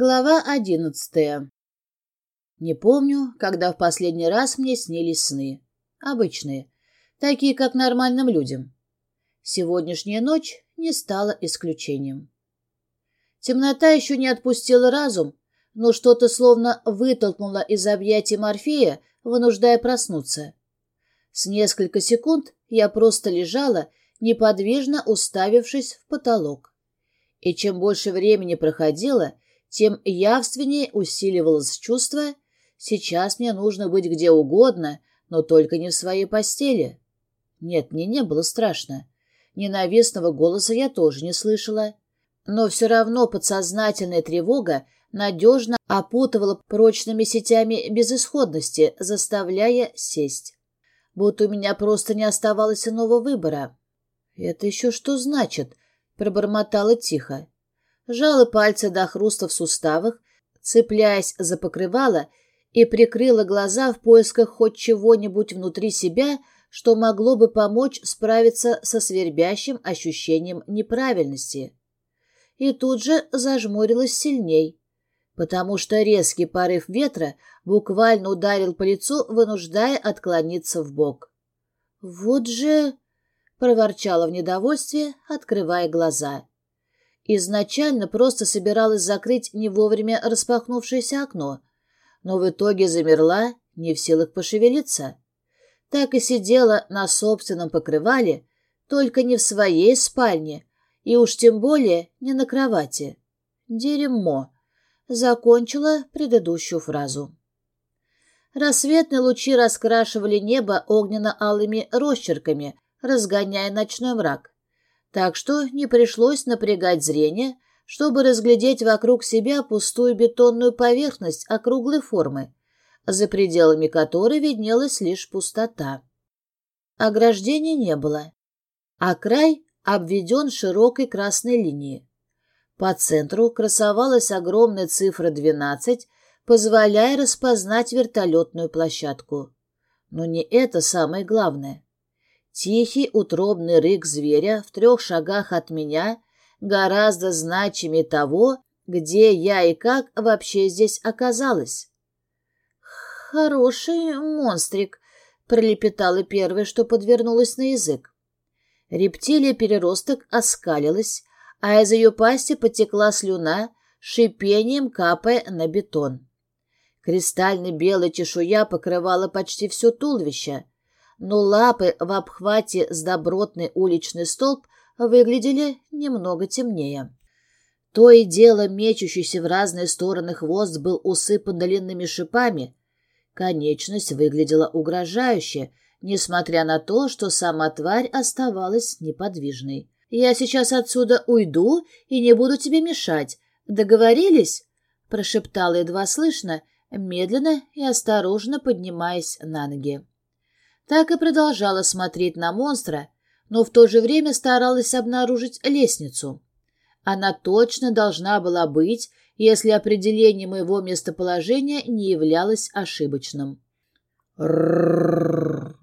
Глава одиннадцатая. Не помню, когда в последний раз мне снились сны. Обычные, такие, как нормальным людям. Сегодняшняя ночь не стала исключением. Темнота еще не отпустила разум, но что-то словно вытолкнуло из объятий Морфея, вынуждая проснуться. С несколько секунд я просто лежала, неподвижно уставившись в потолок. И чем больше времени проходило, тем явственнее усиливалось чувство «сейчас мне нужно быть где угодно, но только не в своей постели». Нет, мне не было страшно. Ненавистного голоса я тоже не слышала. Но все равно подсознательная тревога надежно опутывала прочными сетями безысходности, заставляя сесть. Будто у меня просто не оставалось иного выбора. «Это еще что значит?» — пробормотала тихо сжала пальцы до хруста в суставах, цепляясь за покрывало, и прикрыла глаза в поисках хоть чего-нибудь внутри себя, что могло бы помочь справиться со свербящим ощущением неправильности. И тут же зажмурилась сильней, потому что резкий порыв ветра буквально ударил по лицу, вынуждая отклониться в бок. «Вот же...» — проворчала в недовольстве, открывая глаза. Изначально просто собиралась закрыть не вовремя распахнувшееся окно, но в итоге замерла, не в силах пошевелиться. Так и сидела на собственном покрывале, только не в своей спальне, и уж тем более не на кровати. Дерьмо. Закончила предыдущую фразу. Рассветные лучи раскрашивали небо огненно-алыми росчерками, разгоняя ночной мрак так что не пришлось напрягать зрение, чтобы разглядеть вокруг себя пустую бетонную поверхность округлой формы, за пределами которой виднелась лишь пустота. Ограждения не было, а край обведен широкой красной линией. По центру красовалась огромная цифра 12, позволяя распознать вертолетную площадку. Но не это самое главное. Тихий утробный рык зверя в трех шагах от меня гораздо значимее того, где я и как вообще здесь оказалась. «Хороший монстрик», — пролепетала первое, что подвернулось на язык. Рептилия-переросток оскалилась, а из ее пасти потекла слюна, шипением капая на бетон. Кристально-белая чешуя покрывала почти все туловище — но лапы в обхвате с добротный уличный столб выглядели немного темнее. То и дело мечущийся в разные стороны хвост был усыпан длинными шипами. Конечность выглядела угрожающе, несмотря на то, что сама тварь оставалась неподвижной. «Я сейчас отсюда уйду и не буду тебе мешать. Договорились?» — прошептала едва слышно, медленно и осторожно поднимаясь на ноги так и продолжала смотреть на монстра, но в то же время старалась обнаружить лестницу. Она точно должна была быть, если определение моего местоположения не являлось ошибочным. «Ррррррр»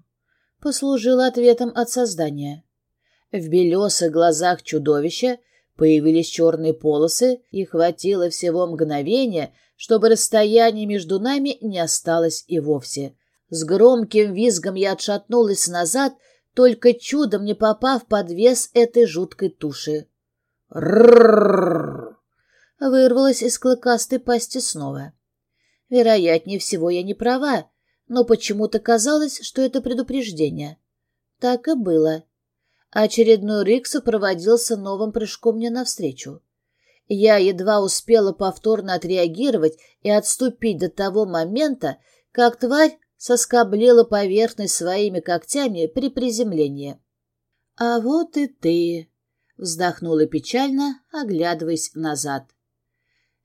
послужило ответом от создания. В белесых глазах чудовища появились черные полосы, и хватило всего мгновения, чтобы расстояние между нами не осталось и вовсе — с громким визгом я отшатнулась назад, только чудом не попав под вес этой жуткой туши. «Ррррррр!» Вырвалась из клыкастой пасти снова. Вероятнее всего, я не права, но почему-то казалось, что это предупреждение. Так и было. Очередной рык сопроводился новым прыжком мне навстречу. Я едва успела повторно отреагировать и отступить до того момента, как тварь соскоблила поверхность своими когтями при приземлении. «А вот и ты!» — вздохнула печально, оглядываясь назад.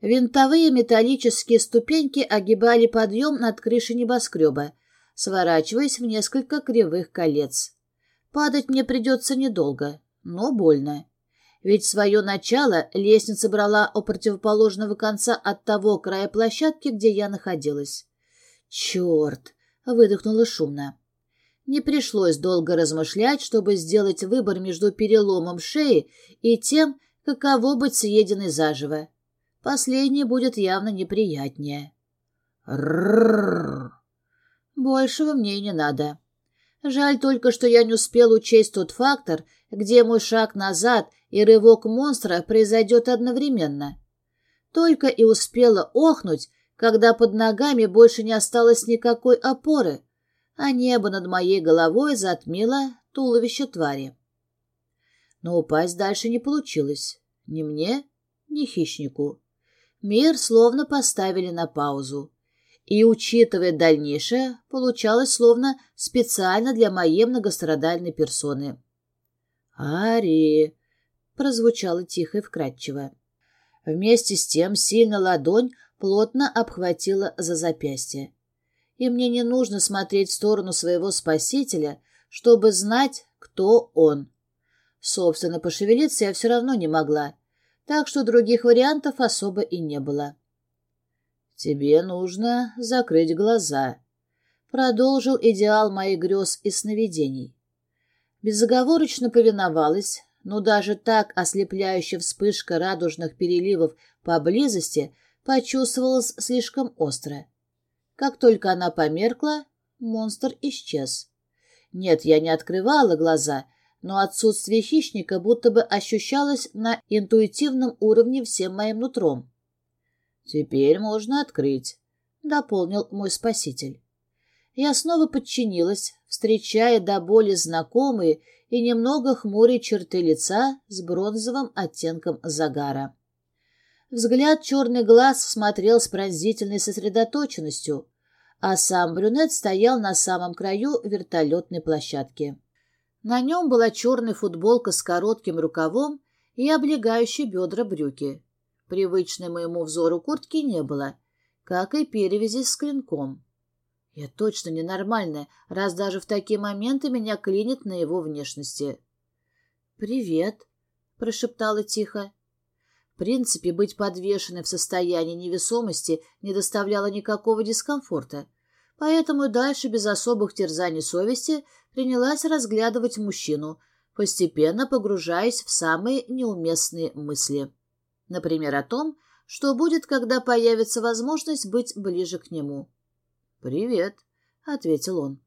Винтовые металлические ступеньки огибали подъем над крышей небоскреба, сворачиваясь в несколько кривых колец. Падать мне придется недолго, но больно. Ведь свое начало лестница брала у противоположного конца от того края площадки, где я находилась. Черт! Выдохнула шумно. Не пришлось долго размышлять, чтобы сделать выбор между переломом шеи и тем, каково быть съеденной заживо. Последнее будет явно неприятнее. Рррррр. Большего мне не надо. Жаль только, что я не успел учесть тот фактор, где мой шаг назад и рывок монстра произойдет одновременно. Только и успела охнуть, когда под ногами больше не осталось никакой опоры, а небо над моей головой затмило туловище твари. Но упасть дальше не получилось. Ни мне, ни хищнику. Мир словно поставили на паузу. И, учитывая дальнейшее, получалось словно специально для моей многострадальной персоны. «Ари!» — прозвучало тихо и вкрадчиво. Вместе с тем сильно ладонь плотно обхватила за запястье. И мне не нужно смотреть в сторону своего спасителя, чтобы знать, кто он. Собственно, пошевелиться я все равно не могла, так что других вариантов особо и не было. «Тебе нужно закрыть глаза», — продолжил идеал моих грез и сновидений. Безоговорочно повиновалась, но даже так ослепляющая вспышка радужных переливов поблизости почувствовалась слишком остро. Как только она померкла, монстр исчез. Нет, я не открывала глаза, но отсутствие хищника будто бы ощущалось на интуитивном уровне всем моим нутром. «Теперь можно открыть», — дополнил мой спаситель. Я снова подчинилась, встречая до боли знакомые и немного хмурые черты лица с бронзовым оттенком загара. Взгляд черный глаз смотрел с пронзительной сосредоточенностью, а сам брюнет стоял на самом краю вертолетной площадки. На нем была черная футболка с коротким рукавом и облегающие бедра брюки. Привычной моему взору куртки не было, как и перевязи с клинком. Я точно ненормальная, раз даже в такие моменты меня клинит на его внешности. «Привет», — прошептала тихо. В принципе, быть подвешенной в состоянии невесомости не доставляло никакого дискомфорта, поэтому дальше без особых терзаний совести принялась разглядывать мужчину, постепенно погружаясь в самые неуместные мысли. Например, о том, что будет, когда появится возможность быть ближе к нему. «Привет», — ответил он.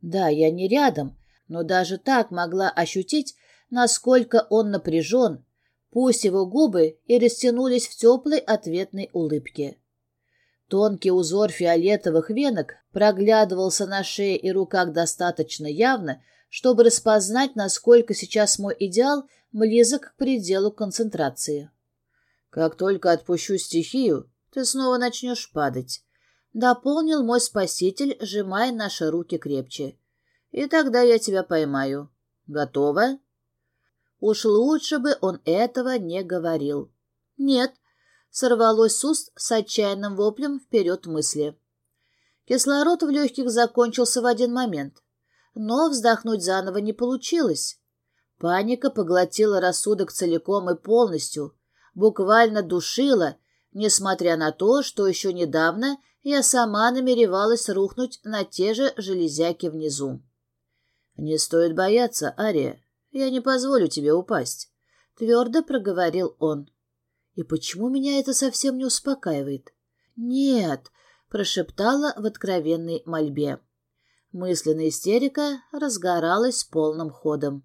«Да, я не рядом, но даже так могла ощутить, насколько он напряжен, пусть его губы и растянулись в теплой ответной улыбке. Тонкий узор фиолетовых венок проглядывался на шее и руках достаточно явно, чтобы распознать, насколько сейчас мой идеал близок к пределу концентрации. Как только отпущу стихию, ты снова начнешь падать. Дополнил мой спаситель, сжимая наши руки крепче. И тогда я тебя поймаю. Готова? Уж лучше бы он этого не говорил. Нет, сорвалось с уст с отчаянным воплем вперед мысли. Кислород в легких закончился в один момент. Но вздохнуть заново не получилось. Паника поглотила рассудок целиком и полностью, буквально душила, несмотря на то, что еще недавно я сама намеревалась рухнуть на те же железяки внизу. «Не стоит бояться, Ария. Я не позволю тебе упасть», — твердо проговорил он. «И почему меня это совсем не успокаивает?» «Нет», — прошептала в откровенной мольбе. Мысленная истерика разгоралась полным ходом.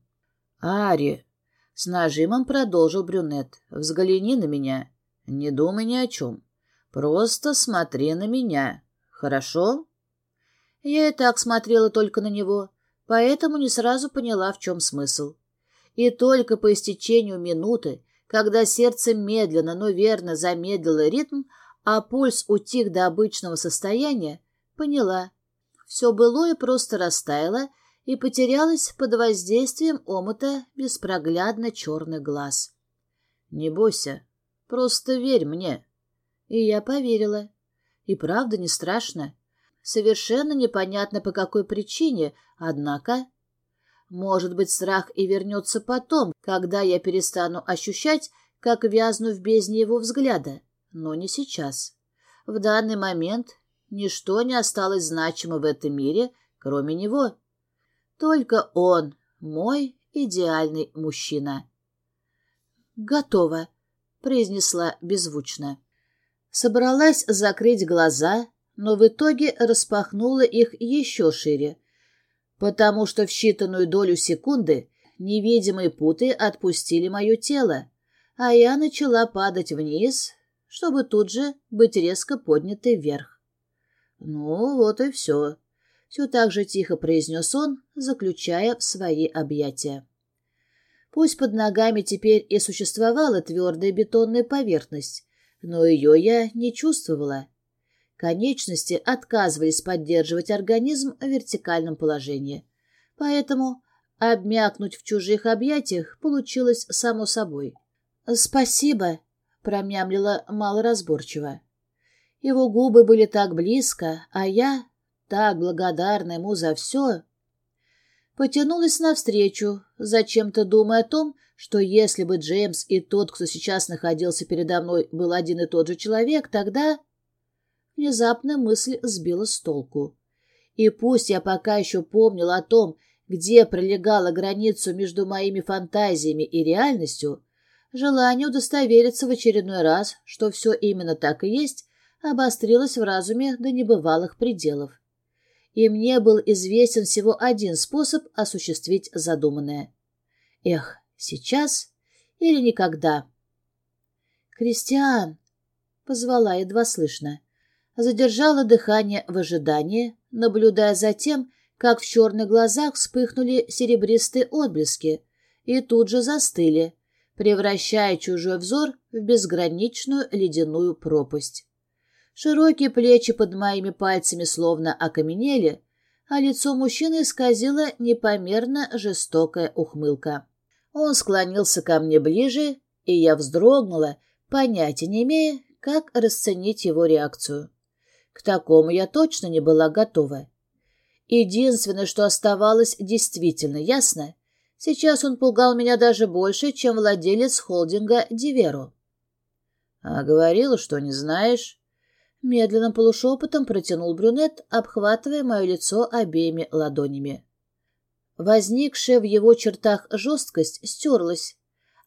«Ари!» С нажимом продолжил брюнет. «Взгляни на меня. Не думай ни о чем. Просто смотри на меня. Хорошо?» Я и так смотрела только на него, поэтому не сразу поняла, в чем смысл. И только по истечению минуты, когда сердце медленно, но верно замедлило ритм, а пульс утих до обычного состояния, поняла. Все былое просто растаяло, и потерялась под воздействием омута беспроглядно черных глаз. «Не бойся, просто верь мне». И я поверила. И правда не страшно. Совершенно непонятно по какой причине, однако... Может быть, страх и вернется потом, когда я перестану ощущать, как вязну в бездне его взгляда, но не сейчас. В данный момент ничто не осталось значимо в этом мире, кроме него. Только он, мой идеальный мужчина. «Готово», — произнесла беззвучно. Собралась закрыть глаза, но в итоге распахнула их еще шире, потому что в считанную долю секунды невидимые путы отпустили мое тело, а я начала падать вниз, чтобы тут же быть резко поднятой вверх. Ну, вот и все. Все так же тихо произнес он, заключая в свои объятия. Пусть под ногами теперь и существовала твердая бетонная поверхность, но ее я не чувствовала. Конечности отказывались поддерживать организм в вертикальном положении. Поэтому обмякнуть в чужих объятиях получилось само собой. «Спасибо», — промямлила малоразборчиво. Его губы были так близко, а я, так благодарна ему за все, потянулась навстречу, зачем-то думая о том, что если бы Джеймс и тот, кто сейчас находился передо мной, был один и тот же человек, тогда... Внезапно мысль сбила с толку. И пусть я пока еще помнила о том, где пролегала граница между моими фантазиями и реальностью, желание удостовериться в очередной раз, что все именно так и есть, обострилось в разуме до небывалых пределов и мне был известен всего один способ осуществить задуманное. Эх, сейчас или никогда. «Кристиан!» — позвала едва слышно. Задержала дыхание в ожидании, наблюдая за тем, как в черных глазах вспыхнули серебристые отблески и тут же застыли, превращая чужой взор в безграничную ледяную пропасть. Широкие плечи под моими пальцами словно окаменели, а лицо мужчины исказила непомерно жестокая ухмылка. Он склонился ко мне ближе, и я вздрогнула, понятия не имея, как расценить его реакцию. К такому я точно не была готова. Единственное, что оставалось действительно ясно, сейчас он пугал меня даже больше, чем владелец холдинга «Диверу». «А говорила, что не знаешь», Медленным полушепотом протянул брюнет, обхватывая мое лицо обеими ладонями. Возникшая в его чертах жесткость стерлась,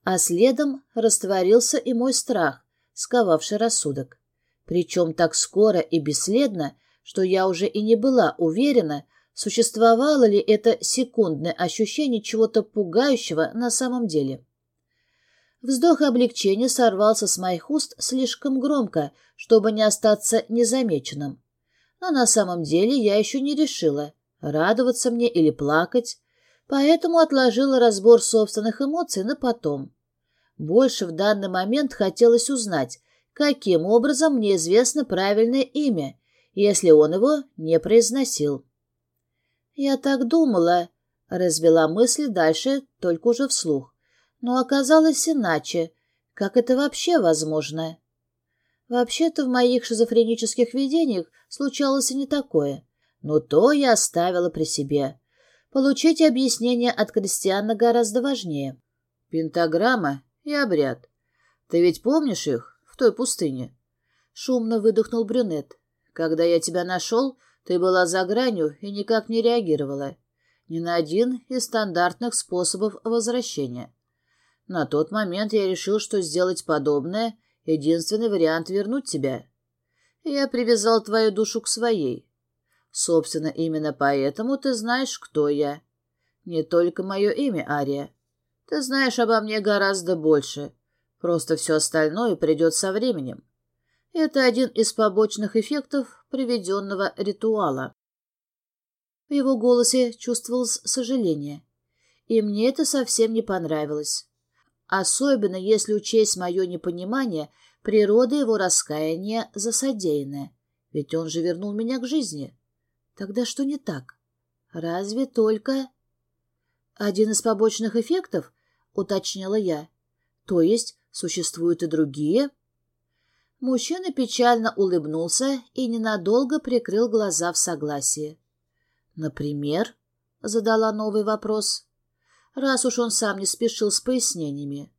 а следом растворился и мой страх, сковавший рассудок. Причем так скоро и бесследно, что я уже и не была уверена, существовало ли это секундное ощущение чего-то пугающего на самом деле. Вздох облегчения сорвался с моих уст слишком громко, чтобы не остаться незамеченным. Но на самом деле я еще не решила, радоваться мне или плакать, поэтому отложила разбор собственных эмоций на потом. Больше в данный момент хотелось узнать, каким образом мне известно правильное имя, если он его не произносил. «Я так думала», — развела мысли дальше, только уже вслух но оказалось иначе. Как это вообще возможно? Вообще-то в моих шизофренических видениях случалось и не такое. Но то я оставила при себе. Получить объяснение от крестьяна гораздо важнее. Пентаграмма и обряд. Ты ведь помнишь их в той пустыне? Шумно выдохнул брюнет. Когда я тебя нашел, ты была за гранью и никак не реагировала. Ни на один из стандартных способов возвращения. На тот момент я решил, что сделать подобное — единственный вариант вернуть тебя. Я привязал твою душу к своей. Собственно, именно поэтому ты знаешь, кто я. Не только мое имя, Ария. Ты знаешь обо мне гораздо больше. Просто все остальное придет со временем. Это один из побочных эффектов приведенного ритуала. В его голосе чувствовалось сожаление, и мне это совсем не понравилось. Особенно если учесть мое непонимание природы его раскаяния за содеянное. Ведь он же вернул меня к жизни. Тогда что не так? Разве только... Один из побочных эффектов, уточнила я. То есть существуют и другие? Мужчина печально улыбнулся и ненадолго прикрыл глаза в согласии. «Например?» — задала новый вопрос раз уж он сам не спешил с пояснениями.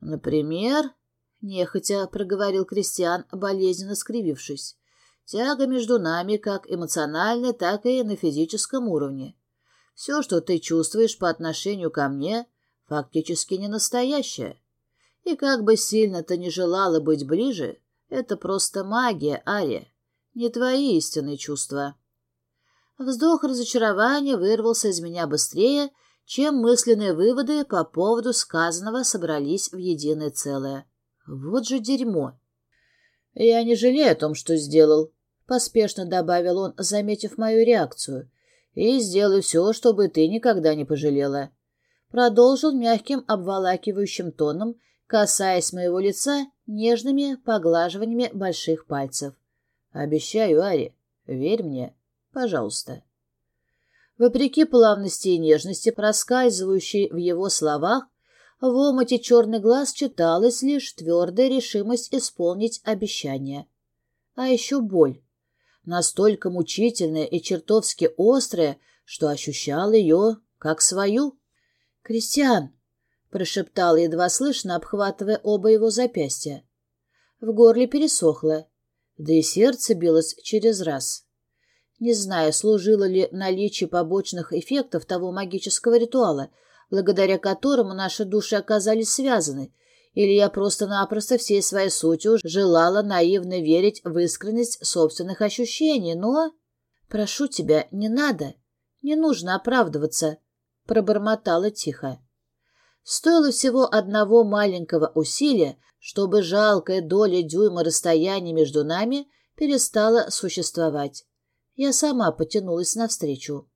«Например...» — нехотя проговорил Кристиан, болезненно скривившись. «Тяга между нами как эмоциональная, так и на физическом уровне. Все, что ты чувствуешь по отношению ко мне, фактически не настоящее. И как бы сильно ты не желала быть ближе, Это просто магия, Ария, не твои истинные чувства. Вздох разочарования вырвался из меня быстрее, чем мысленные выводы по поводу сказанного собрались в единое целое. Вот же дерьмо! «Я не жалею о том, что сделал», — поспешно добавил он, заметив мою реакцию, «и сделаю все, чтобы ты никогда не пожалела». Продолжил мягким обволакивающим тоном, касаясь моего лица нежными поглаживаниями больших пальцев. «Обещаю, Ари, верь мне, пожалуйста». Вопреки плавности и нежности, проскальзывающей в его словах, в омуте черный глаз читалась лишь твердая решимость исполнить обещание. А еще боль. Настолько мучительная и чертовски острая, что ощущал ее как свою. «Кристиан!» — прошептал едва слышно, обхватывая оба его запястья. В горле пересохло, да и сердце билось через раз. Не знаю, служило ли наличие побочных эффектов того магического ритуала — благодаря которому наши души оказались связаны, или я просто-напросто всей своей сутью желала наивно верить в искренность собственных ощущений, но... «Прошу тебя, не надо, не нужно оправдываться», — пробормотала тихо. Стоило всего одного маленького усилия, чтобы жалкая доля дюйма расстояния между нами перестала существовать. Я сама потянулась навстречу.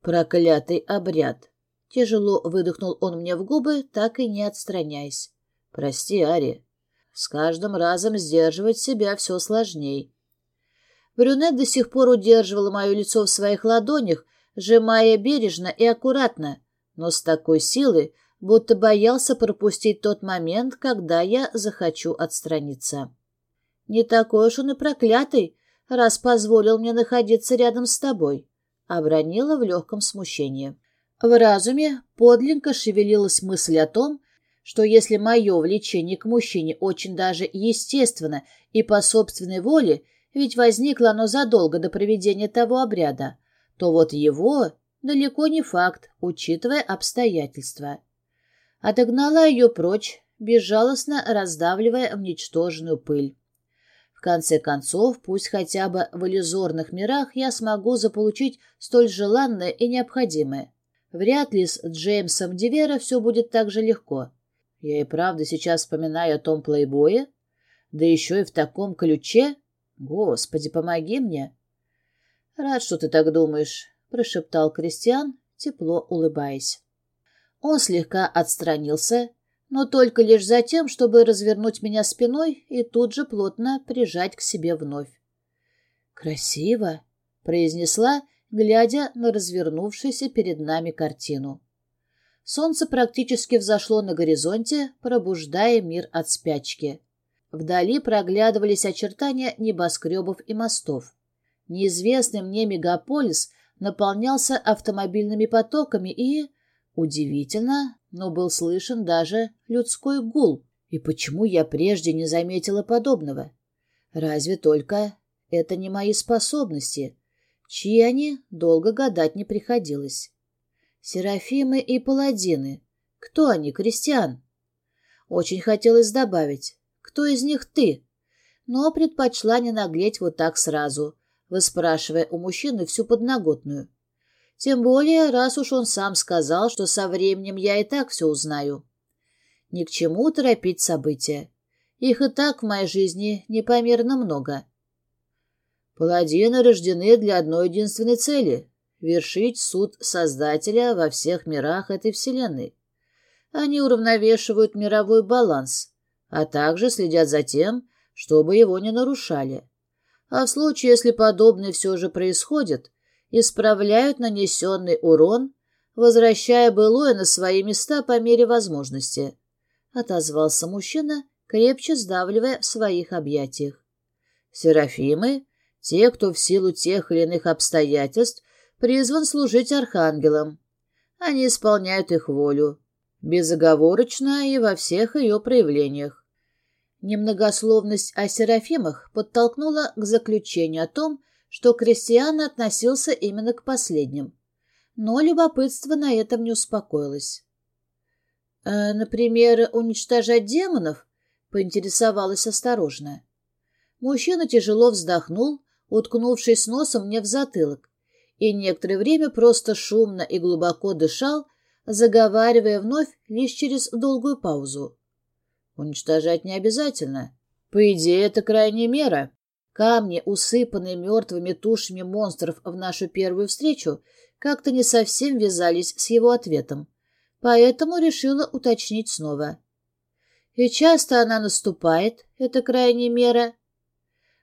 Проклятый обряд. Тяжело выдохнул он мне в губы, так и не отстраняясь. «Прости, Ари. С каждым разом сдерживать себя все сложней». Брюнет до сих пор удерживал мое лицо в своих ладонях, сжимая бережно и аккуратно, но с такой силой, будто боялся пропустить тот момент, когда я захочу отстраниться. «Не такой уж он и проклятый, раз позволил мне находиться рядом с тобой», — обронила в легком смущении. В разуме подлинно шевелилась мысль о том, что если мое влечение к мужчине очень даже естественно и по собственной воле, ведь возникло оно задолго до проведения того обряда, то вот его далеко не факт, учитывая обстоятельства. Отогнала ее прочь, безжалостно раздавливая в ничтожную пыль. В конце концов, пусть хотя бы в иллюзорных мирах я смогу заполучить столь желанное и необходимое. Вряд ли с Джеймсом Дивера все будет так же легко. Я и правда сейчас вспоминаю о том плейбое, да еще и в таком ключе. Господи, помоги мне. Рад, что ты так думаешь, прошептал Кристиан, тепло улыбаясь. Он слегка отстранился, но только лишь за тем, чтобы развернуть меня спиной и тут же плотно прижать к себе вновь. «Красиво!» — произнесла, глядя на развернувшуюся перед нами картину. Солнце практически взошло на горизонте, пробуждая мир от спячки. Вдали проглядывались очертания небоскребов и мостов. Неизвестный мне мегаполис наполнялся автомобильными потоками и, удивительно, но был слышен даже людской гул. И почему я прежде не заметила подобного? Разве только это не мои способности, Чьи они, долго гадать не приходилось. Серафимы и паладины. Кто они, крестьян? Очень хотелось добавить. Кто из них ты? Но предпочла не наглеть вот так сразу, выспрашивая у мужчины всю подноготную. Тем более, раз уж он сам сказал, что со временем я и так все узнаю. Ни к чему торопить события. Их и так в моей жизни непомерно много. Паладины рождены для одной единственной цели — вершить суд Создателя во всех мирах этой Вселенной. Они уравновешивают мировой баланс, а также следят за тем, чтобы его не нарушали. А в случае, если подобное все же происходит, исправляют нанесенный урон, возвращая былое на свои места по мере возможности. Отозвался мужчина, крепче сдавливая в своих объятиях. Серафимы те, кто в силу тех или иных обстоятельств призван служить архангелам. Они исполняют их волю, безоговорочно и во всех ее проявлениях. Немногословность о Серафимах подтолкнула к заключению о том, что Кристиан относился именно к последним. Но любопытство на этом не успокоилось. «Э, «Например, уничтожать демонов?» — поинтересовалась осторожно. Мужчина тяжело вздохнул, уткнувшись носом мне в затылок, и некоторое время просто шумно и глубоко дышал, заговаривая вновь лишь через долгую паузу. Уничтожать не обязательно. По идее, это крайняя мера. Камни, усыпанные мертвыми тушами монстров в нашу первую встречу, как-то не совсем вязались с его ответом, поэтому решила уточнить снова. И часто она наступает, эта крайняя мера.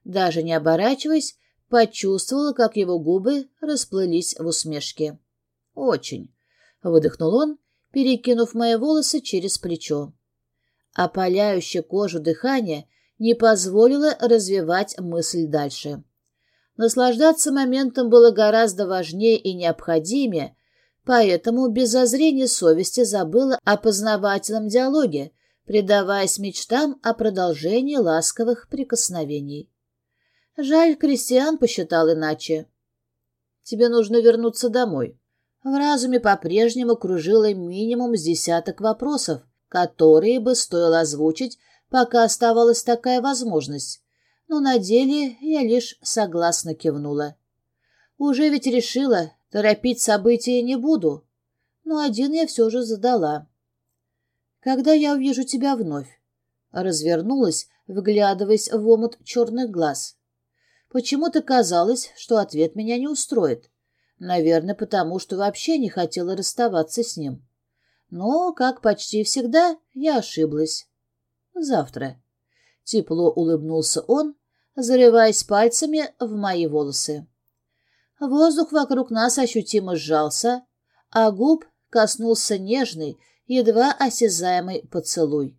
Даже не оборачиваясь, почувствовала, как его губы расплылись в усмешке. «Очень», — выдохнул он, перекинув мои волосы через плечо. Опаляющее кожу дыхание не позволило развивать мысль дальше. Наслаждаться моментом было гораздо важнее и необходимее, поэтому без зазрения совести забыла о познавательном диалоге, предаваясь мечтам о продолжении ласковых прикосновений. Жаль, Кристиан посчитал иначе. Тебе нужно вернуться домой. В разуме по-прежнему кружило минимум с десяток вопросов, которые бы стоило озвучить, пока оставалась такая возможность. Но на деле я лишь согласно кивнула. Уже ведь решила, торопить события не буду. Но один я все же задала. Когда я увижу тебя вновь? Развернулась, вглядываясь в омут черных глаз. Почему-то казалось, что ответ меня не устроит. Наверное, потому что вообще не хотела расставаться с ним. Но, как почти всегда, я ошиблась. Завтра. Тепло улыбнулся он, зарываясь пальцами в мои волосы. Воздух вокруг нас ощутимо сжался, а губ коснулся нежный, едва осязаемый поцелуй.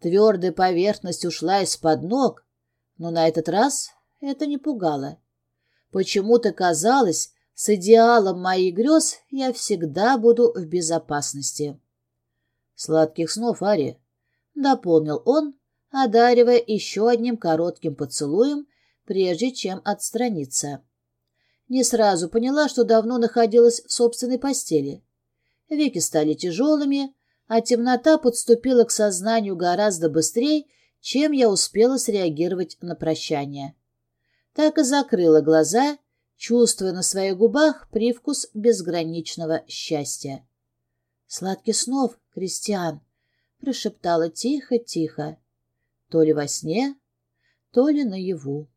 Твердая поверхность ушла из-под ног, но на этот раз это не пугало. Почему-то казалось, с идеалом моих грез я всегда буду в безопасности. «Сладких снов, Ари!» — дополнил он, одаривая еще одним коротким поцелуем, прежде чем отстраниться. Не сразу поняла, что давно находилась в собственной постели. Веки стали тяжелыми, а темнота подступила к сознанию гораздо быстрее, чем я успела среагировать на прощание. Так и закрыла глаза чувствуя на своих губах привкус безграничного счастья. «Сладких снов, Кристиан!» — прошептала тихо-тихо, то ли во сне, то ли наяву.